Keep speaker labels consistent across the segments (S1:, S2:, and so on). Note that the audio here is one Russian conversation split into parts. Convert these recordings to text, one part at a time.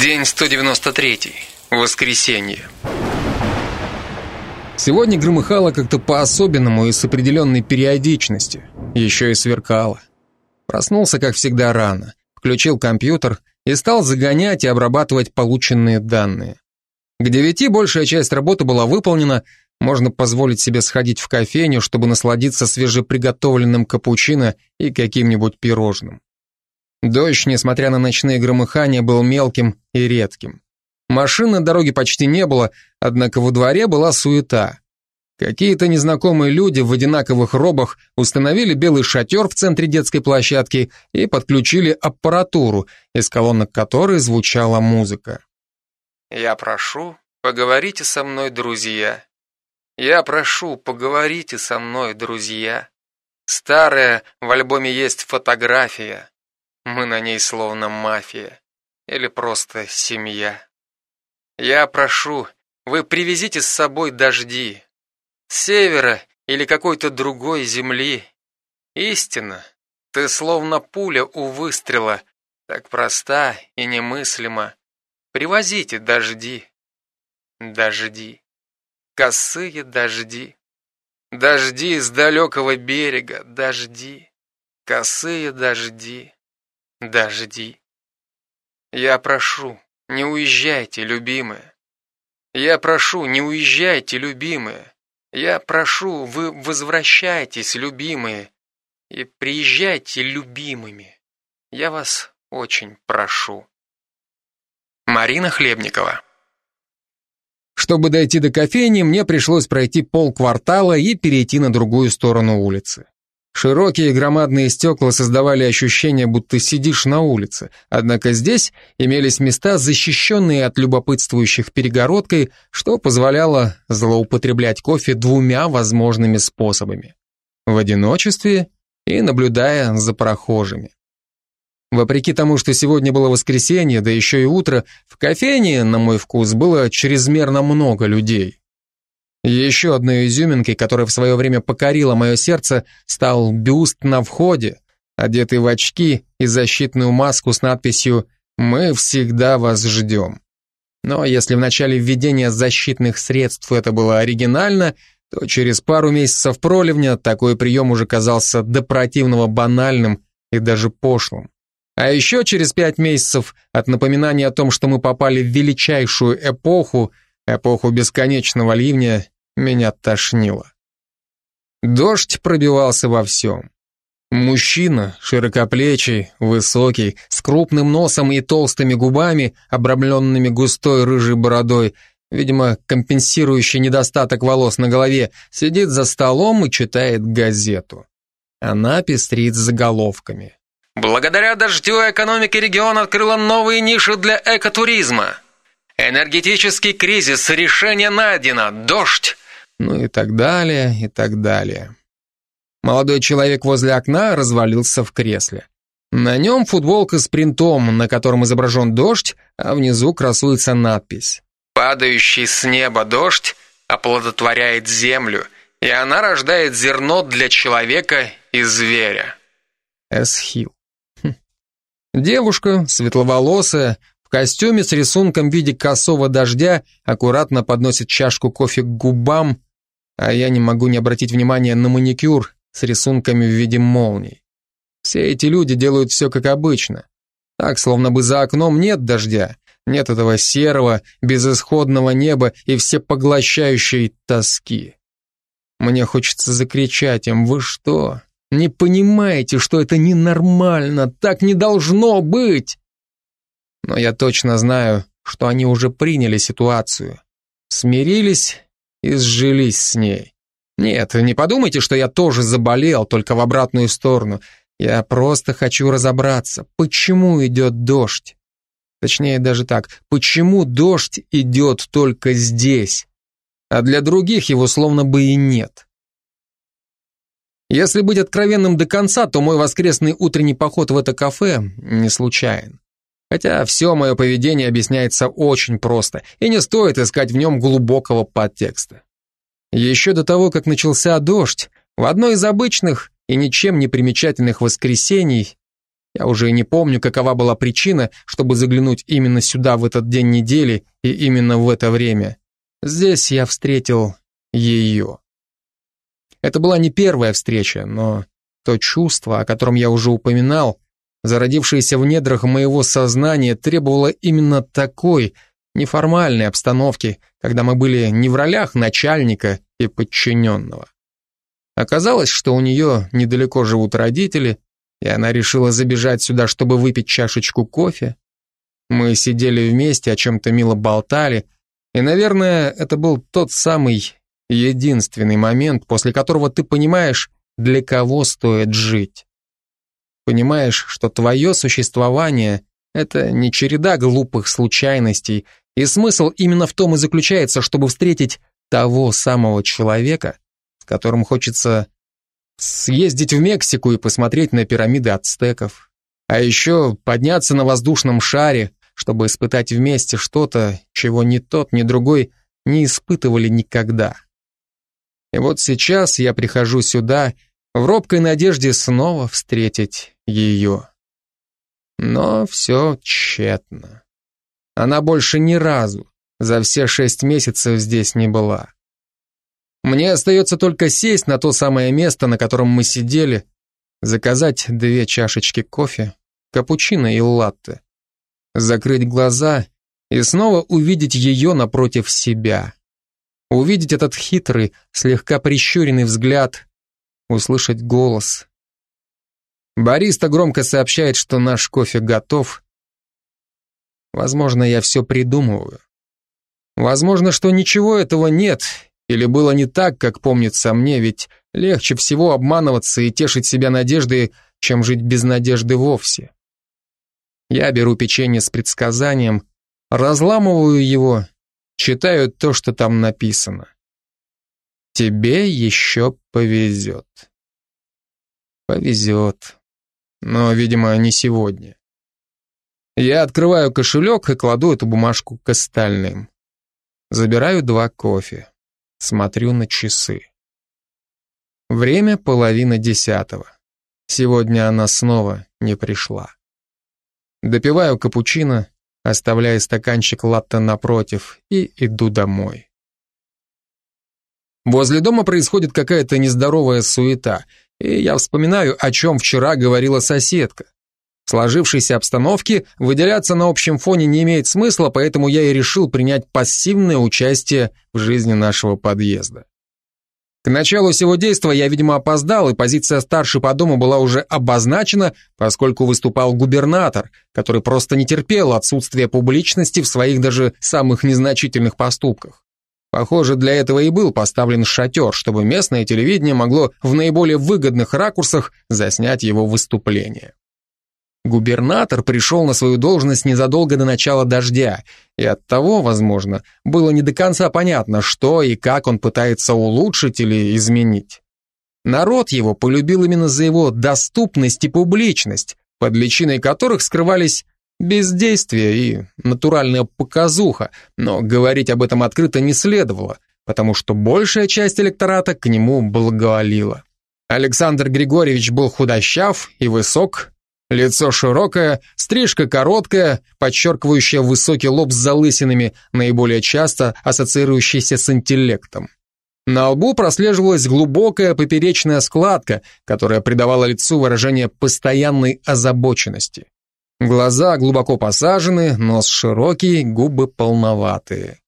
S1: День 193. Воскресенье.
S2: Сегодня громыхало как-то по-особенному и с определенной периодичностью. Еще и сверкало. Проснулся, как всегда, рано. Включил компьютер и стал загонять и обрабатывать полученные данные. К девяти большая часть работы была выполнена, можно позволить себе сходить в кофейню, чтобы насладиться свежеприготовленным капучино и каким-нибудь пирожным. Дождь, несмотря на ночные громыхания, был мелким и редким. Машин на дороге почти не было, однако во дворе была суета. Какие-то незнакомые люди в одинаковых робах установили белый шатер в центре детской площадки и подключили аппаратуру, из колонок которой звучала музыка.
S1: «Я прошу, поговорите со мной, друзья. Я прошу, поговорите со мной, друзья. Старая, в альбоме есть фотография. Мы на ней словно мафия. Или просто семья. Я прошу, вы привезите с собой дожди. С севера или какой-то другой земли. Истина, ты словно пуля у выстрела, так проста и немыслима. Привозите дожди. Дожди. Косые дожди. Дожди с далекого берега, дожди. Косые дожди. Дожди. Я прошу, не уезжайте, любимые. Я прошу, не уезжайте, любимые. Я прошу, вы возвращайтесь, любимые, и приезжайте любимыми. Я вас очень прошу. Марина Хлебникова
S2: Чтобы дойти до кофейни, мне пришлось пройти полквартала и перейти на другую сторону улицы. Широкие громадные стекла создавали ощущение, будто сидишь на улице, однако здесь имелись места, защищенные от любопытствующих перегородкой, что позволяло злоупотреблять кофе двумя возможными способами. В одиночестве и наблюдая за прохожими. Вопреки тому, что сегодня было воскресенье, да еще и утро, в кофейне, на мой вкус, было чрезмерно много людей. Еще одной изюминкой, которая в свое время покорила мое сердце, стал бюст на входе, одетый в очки и защитную маску с надписью «Мы всегда вас ждем». Но если в начале введения защитных средств это было оригинально, то через пару месяцев проливня такой прием уже казался до противного банальным и даже пошлым. А еще через пять месяцев от напоминания о том, что мы попали в величайшую эпоху, эпоху бесконечного ливня, меня тошнило. Дождь пробивался во всем. Мужчина, широкоплечий, высокий, с крупным носом и толстыми губами, обрамленными густой рыжей бородой, видимо, компенсирующий недостаток волос на голове, сидит за столом и читает газету. Она пестрит заголовками.
S1: Благодаря дождю экономика региона открыла новые ниши для экотуризма. Энергетический кризис, решение найдено, дождь,
S2: ну и так далее, и так далее. Молодой человек возле окна развалился в кресле. На нем футболка с принтом, на котором изображен дождь, а внизу красуется надпись.
S1: «Падающий с неба дождь оплодотворяет землю, и она рождает зерно для человека и зверя».
S2: Эсхил. Хм. Девушка, светловолосая, в костюме с рисунком в виде косого дождя, аккуратно подносит чашку кофе к губам, а я не могу не обратить внимания на маникюр с рисунками в виде молний. Все эти люди делают все как обычно. Так, словно бы за окном нет дождя, нет этого серого, безысходного неба и всепоглощающей тоски. Мне хочется закричать им, вы что, не понимаете, что это ненормально, так не должно быть? Но я точно знаю, что они уже приняли ситуацию, смирились и сжились с ней. Нет, не подумайте, что я тоже заболел, только в обратную сторону. Я просто хочу разобраться, почему идет дождь. Точнее, даже так, почему дождь идет только здесь, а для других его словно бы и нет. Если быть откровенным до конца, то мой воскресный утренний поход в это кафе не случайен. Хотя все мое поведение объясняется очень просто, и не стоит искать в нем глубокого подтекста. Еще до того, как начался дождь, в одно из обычных и ничем не примечательных воскресений Я уже не помню, какова была причина, чтобы заглянуть именно сюда в этот день недели и именно в это время. Здесь я встретил ее. Это была не первая встреча, но то чувство, о котором я уже упоминал, зародившееся в недрах моего сознания, требовало именно такой неформальной обстановки, когда мы были не в ролях начальника и подчиненного. Оказалось, что у нее недалеко живут родители, и она решила забежать сюда, чтобы выпить чашечку кофе. Мы сидели вместе, о чем-то мило болтали, и, наверное, это был тот самый единственный момент, после которого ты понимаешь, для кого стоит жить. Понимаешь, что твое существование — это не череда глупых случайностей, и смысл именно в том и заключается, чтобы встретить того самого человека, с которым хочется съездить в Мексику и посмотреть на пирамиды ацтеков. А еще подняться на воздушном шаре, чтобы испытать вместе что-то, чего ни тот, ни другой не испытывали никогда. И вот сейчас я прихожу сюда в робкой надежде снова встретить ее. Но все тщетно. Она больше ни разу за все шесть месяцев здесь не была. Мне остается только сесть на то самое место, на котором мы сидели, заказать две чашечки кофе, капучино и латте, закрыть глаза и снова увидеть ее напротив себя. Увидеть этот хитрый, слегка прищуренный взгляд, услышать голос. Бариста громко сообщает, что наш кофе готов. Возможно, я все придумываю. Возможно, что ничего этого нет, или было не так, как помнится мне, ведь легче всего обманываться и тешить себя надеждой, чем жить без надежды вовсе. Я беру печенье с предсказанием, разламываю его, читаю то, что там написано. Тебе еще повезет. Повезет. Но, видимо, не сегодня. Я открываю кошелек и кладу эту бумажку к остальным. Забираю два кофе. Смотрю на часы. Время половина десятого. Сегодня она снова не пришла. Допиваю капучино, оставляя стаканчик латте напротив, и иду домой. Возле дома происходит какая-то нездоровая суета, и я вспоминаю, о чем вчера говорила соседка. В сложившейся обстановке выделяться на общем фоне не имеет смысла, поэтому я и решил принять пассивное участие в жизни нашего подъезда. К началу всего действа я, видимо, опоздал, и позиция старшей по дому была уже обозначена, поскольку выступал губернатор, который просто не терпел отсутствия публичности в своих даже самых незначительных поступках. Похоже, для этого и был поставлен шатер, чтобы местное телевидение могло в наиболее выгодных ракурсах заснять его выступление. Губернатор пришел на свою должность незадолго до начала дождя, и оттого, возможно, было не до конца понятно, что и как он пытается улучшить или изменить. Народ его полюбил именно за его доступность и публичность, под личиной которых скрывались бездействие и натуральная показуха, но говорить об этом открыто не следовало, потому что большая часть электората к нему благоволила. Александр Григорьевич был худощав и высок, Лицо широкое, стрижка короткая, подчеркивающая высокий лоб с залысинами, наиболее часто ассоциирующийся с интеллектом. На лбу прослеживалась глубокая поперечная складка, которая придавала лицу выражение постоянной озабоченности. Глаза глубоко посажены, нос широкий, губы полноватые.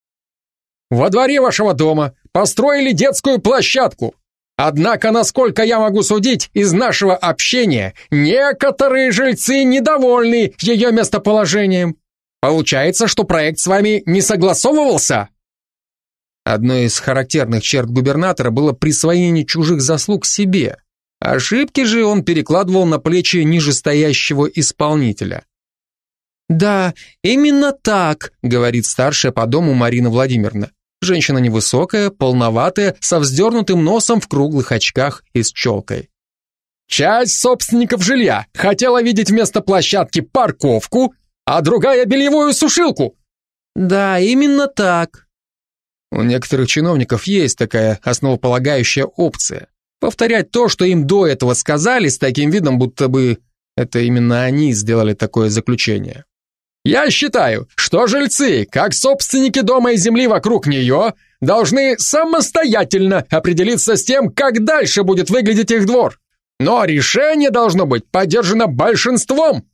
S2: «Во дворе вашего дома построили детскую площадку», Однако, насколько я могу судить из нашего общения, некоторые жильцы недовольны ее местоположением. Получается, что проект с вами не согласовывался? Одной из характерных черт губернатора было присвоение чужих заслуг себе. Ошибки же он перекладывал на плечи нижестоящего исполнителя. «Да, именно так», — говорит старшая по дому Марина Владимировна. Женщина невысокая, полноватая, со вздернутым носом в круглых очках и с челкой. Часть собственников жилья хотела видеть вместо площадки парковку, а другая бельевую сушилку. Да, именно так. У некоторых чиновников есть такая основополагающая опция. Повторять то, что им до этого сказали, с таким видом, будто бы Это именно они сделали такое заключение.
S3: Я считаю, что жильцы, как собственники дома и земли вокруг нее, должны самостоятельно определиться с тем, как дальше будет выглядеть их двор. Но решение должно быть поддержано большинством.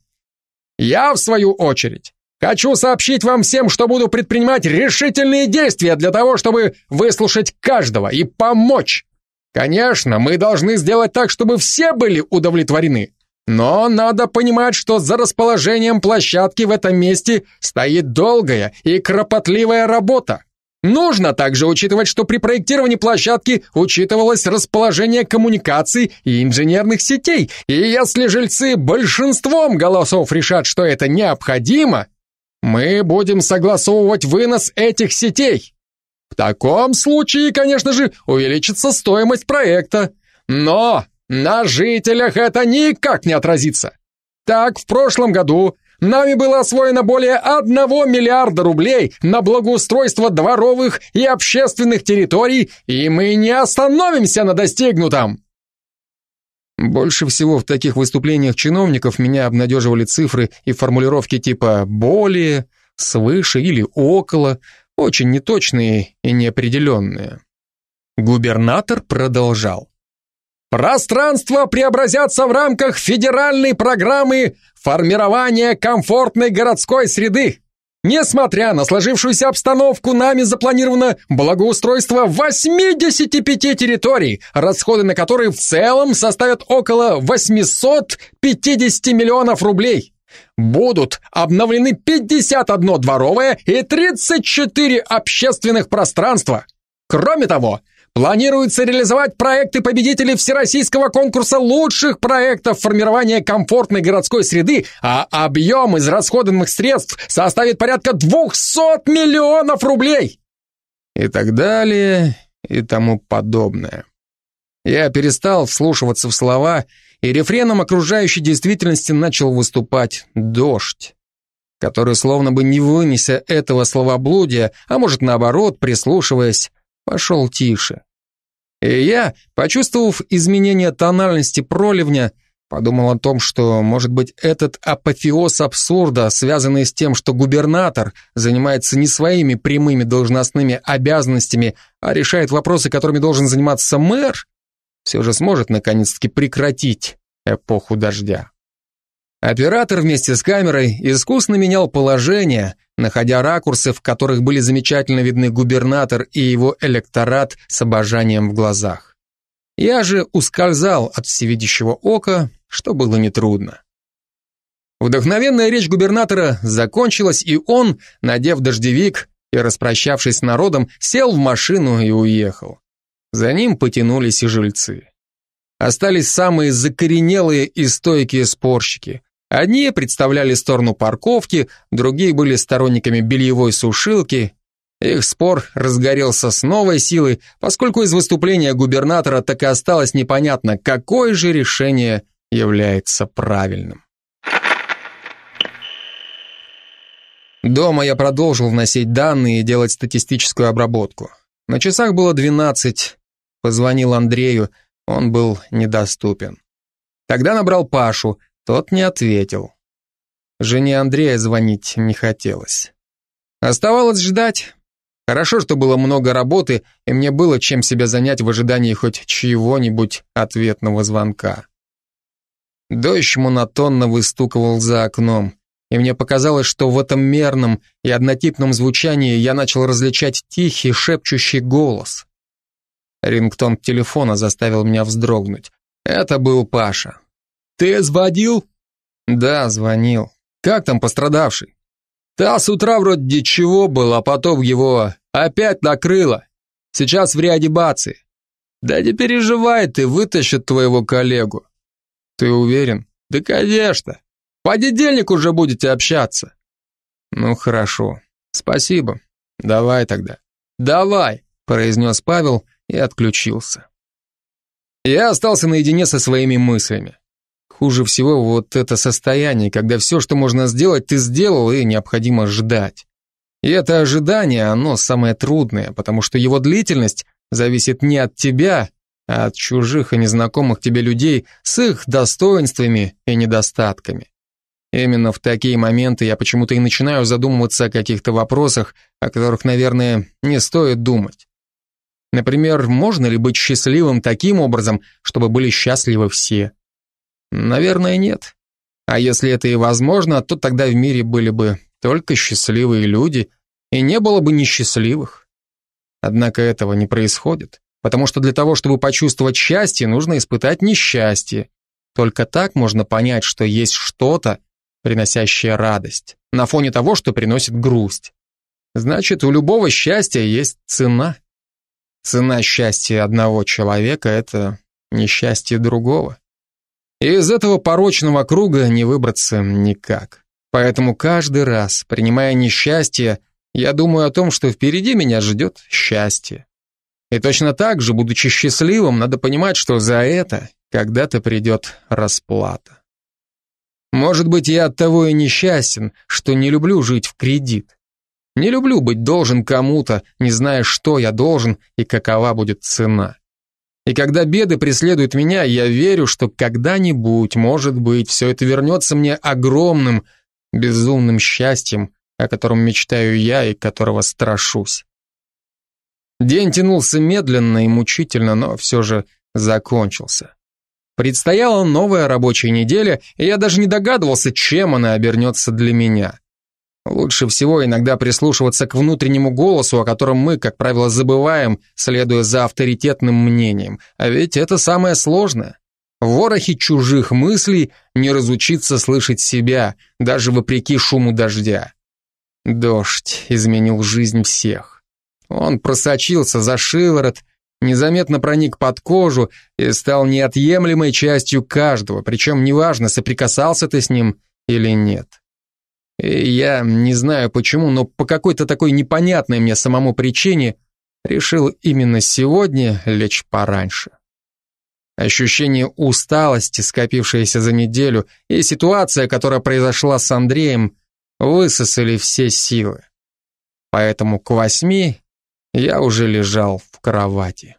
S3: Я, в свою очередь, хочу сообщить вам всем, что буду предпринимать решительные действия для того, чтобы выслушать каждого и помочь. Конечно, мы должны сделать так, чтобы все были удовлетворены. Но надо понимать, что за расположением площадки в этом месте стоит долгая и кропотливая работа. Нужно также учитывать, что при проектировании площадки учитывалось расположение коммуникаций и инженерных сетей, и если жильцы большинством голосов решат, что это необходимо, мы будем согласовывать вынос этих сетей. В таком случае, конечно же, увеличится стоимость проекта. Но на жителях это никак не отразится. Так, в прошлом году нами было освоено более 1 миллиарда рублей на благоустройство дворовых и общественных территорий, и мы не остановимся на достигнутом.
S2: Больше всего в таких выступлениях чиновников меня обнадеживали цифры и формулировки типа «более», «свыше» или «около», очень неточные и неопределенные. Губернатор продолжал.
S3: Пространства преобразятся в рамках федеральной программы формирования комфортной городской среды. Несмотря на сложившуюся обстановку, нами запланировано благоустройство 85 территорий, расходы на которые в целом составят около 850 миллионов рублей. Будут обновлены 51 дворовое и 34 общественных пространства. Кроме того, Планируется реализовать проекты победителей Всероссийского конкурса лучших проектов формирования комфортной городской среды, а объем израсходованных средств составит порядка 200 миллионов рублей.
S2: И так далее, и тому подобное. Я перестал вслушиваться в слова, и рефреном окружающей действительности начал выступать дождь, который, словно бы не вынеся этого словоблудия, а может наоборот, прислушиваясь, пошел тише. И я, почувствовав изменение тональности проливня, подумал о том, что, может быть, этот апофеоз абсурда, связанный с тем, что губернатор занимается не своими прямыми должностными обязанностями, а решает вопросы, которыми должен заниматься мэр, все же сможет наконец-таки прекратить эпоху дождя. Оператор вместе с камерой искусно менял положение, находя ракурсы, в которых были замечательно видны губернатор и его электорат с обожанием в глазах. Я же ускользал от всевидящего ока, что было нетрудно. Вдохновенная речь губернатора закончилась, и он, надев дождевик и распрощавшись с народом, сел в машину и уехал. За ним потянулись и жильцы. Остались самые закоренелые и стойкие спорщики, Одни представляли сторону парковки, другие были сторонниками бельевой сушилки. Их спор разгорелся с новой силой, поскольку из выступления губернатора так и осталось непонятно, какое же решение является правильным. Дома я продолжил вносить данные и делать статистическую обработку. На часах было 12. Позвонил Андрею, он был недоступен. Тогда набрал Пашу, тот не ответил. Жене Андрея звонить не хотелось. Оставалось ждать. Хорошо, что было много работы, и мне было чем себя занять в ожидании хоть чьего-нибудь ответного звонка. Дождь монотонно выстукивал за окном, и мне показалось, что в этом мерном и однотипном звучании я начал различать тихий, шепчущий голос. Рингтон телефона заставил меня вздрогнуть. Это был Паша. «Ты звонил?» «Да, звонил. Как там пострадавший?» «Да, с утра вроде ничего было, а потом его опять накрыло. Сейчас в реанимации». «Да не переживай ты, вытащат твоего коллегу». «Ты уверен?» «Да, конечно. В понедельник уже будете общаться». «Ну, хорошо. Спасибо. Давай тогда». «Давай», произнес Павел и отключился. Я остался наедине со своими мыслями. Хуже всего вот это состояние, когда все, что можно сделать, ты сделал, и необходимо ждать. И это ожидание, оно самое трудное, потому что его длительность зависит не от тебя, а от чужих и незнакомых тебе людей с их достоинствами и недостатками. Именно в такие моменты я почему-то и начинаю задумываться о каких-то вопросах, о которых, наверное, не стоит думать. Например, можно ли быть счастливым таким образом, чтобы были счастливы все? Наверное, нет. А если это и возможно, то тогда в мире были бы только счастливые люди, и не было бы несчастливых. Однако этого не происходит, потому что для того, чтобы почувствовать счастье, нужно испытать несчастье. Только так можно понять, что есть что-то, приносящее радость, на фоне того, что приносит грусть. Значит, у любого счастья есть цена. Цена счастья одного человека – это несчастье другого. И из этого порочного круга не выбраться никак. Поэтому каждый раз, принимая несчастье, я думаю о том, что впереди меня ждет счастье. И точно так же, будучи счастливым, надо понимать, что за это когда-то придет расплата. Может быть, я от того и несчастен, что не люблю жить в кредит. Не люблю быть должен кому-то, не зная, что я должен и какова будет цена. И когда беды преследуют меня, я верю, что когда-нибудь, может быть, все это вернется мне огромным, безумным счастьем, о котором мечтаю я и которого страшусь. День тянулся медленно и мучительно, но все же закончился. Предстояла новая рабочая неделя, и я даже не догадывался, чем она обернется для меня. Лучше всего иногда прислушиваться к внутреннему голосу, о котором мы, как правило, забываем, следуя за авторитетным мнением. А ведь это самое сложное. В ворохе чужих мыслей не разучиться слышать себя, даже вопреки шуму дождя. Дождь изменил жизнь всех. Он просочился за шиворот, незаметно проник под кожу и стал неотъемлемой частью каждого, причем неважно, соприкасался ты с ним или нет. И я не знаю почему, но по какой-то такой непонятной мне самому причине решил именно сегодня лечь пораньше. Ощущение усталости, скопившееся за неделю, и ситуация, которая произошла с Андреем, высосали все силы. Поэтому к восьми я уже лежал в кровати.